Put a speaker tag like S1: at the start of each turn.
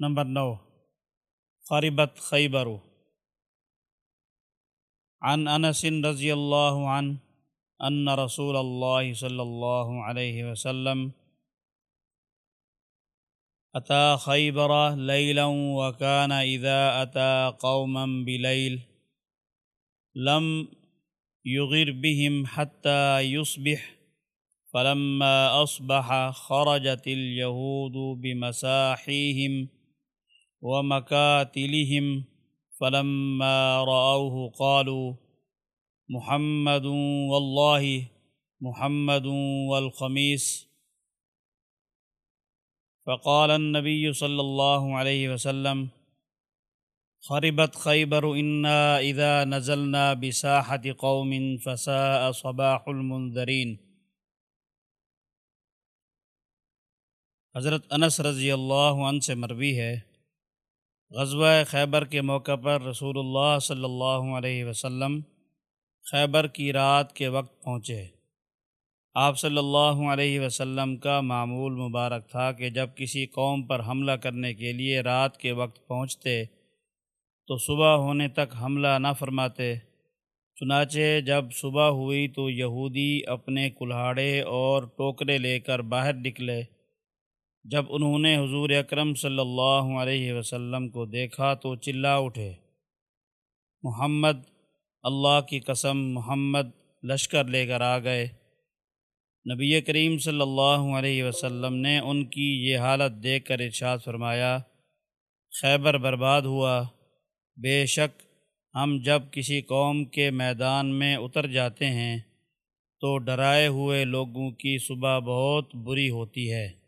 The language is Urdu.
S1: نمبر نو خربت خیبر. عن انس رضی اللہ عنہ ان رسول اللہ صلی اللہ علیہ وسلم اتا خیبر لیلا وکان اذا اتا قوما بلیل لم یغر بهم حتى يصبح فلما اصبح خرجت اليهود بمساحيهم ومكاتلهم فلما رأوه قالوا، محمد والله، محمد والخميس. فقال النبي صلى الله عليه وسلم، خربت خيبر، إنا إذا نزلنا بساحة قوم فساء صباح المنذرين. حضرت انس رضی اللہ عنہ سے مروی ہے غزوہ خیبر کے موقع پر رسول اللہ صلی اللہ علیہ وسلم خیبر کی رات کے وقت پہنچے۔ آپ صلی اللہ علیہ وسلم کا معمول مبارک تھا کہ جب کسی قوم پر حملہ کرنے کے لیے رات کے وقت پہنچتے تو صبح ہونے تک حملہ نہ فرماتے۔ چنانچہ جب صبح ہوئی تو یہودی اپنے کلہاڑے اور ٹوکرے لے کر باہر نکلے۔ جب انہوں نے حضور اکرم صلی اللہ علیہ وسلم کو دیکھا تو چلا اٹھے۔ محمد، اللہ کی قسم، محمد لشکر لے کر آ گئے۔ نبی کریم صلی اللہ علیہ وسلم نے ان کی یہ حالت دیکھ کر ارشاد فرمایا، خیبر برباد ہوا۔ بے شک ہم جب کسی قوم کے میدان میں اتر جاتے ہیں تو ڈرائے ہوئے لوگوں کی صبح بہت بری ہوتی ہے۔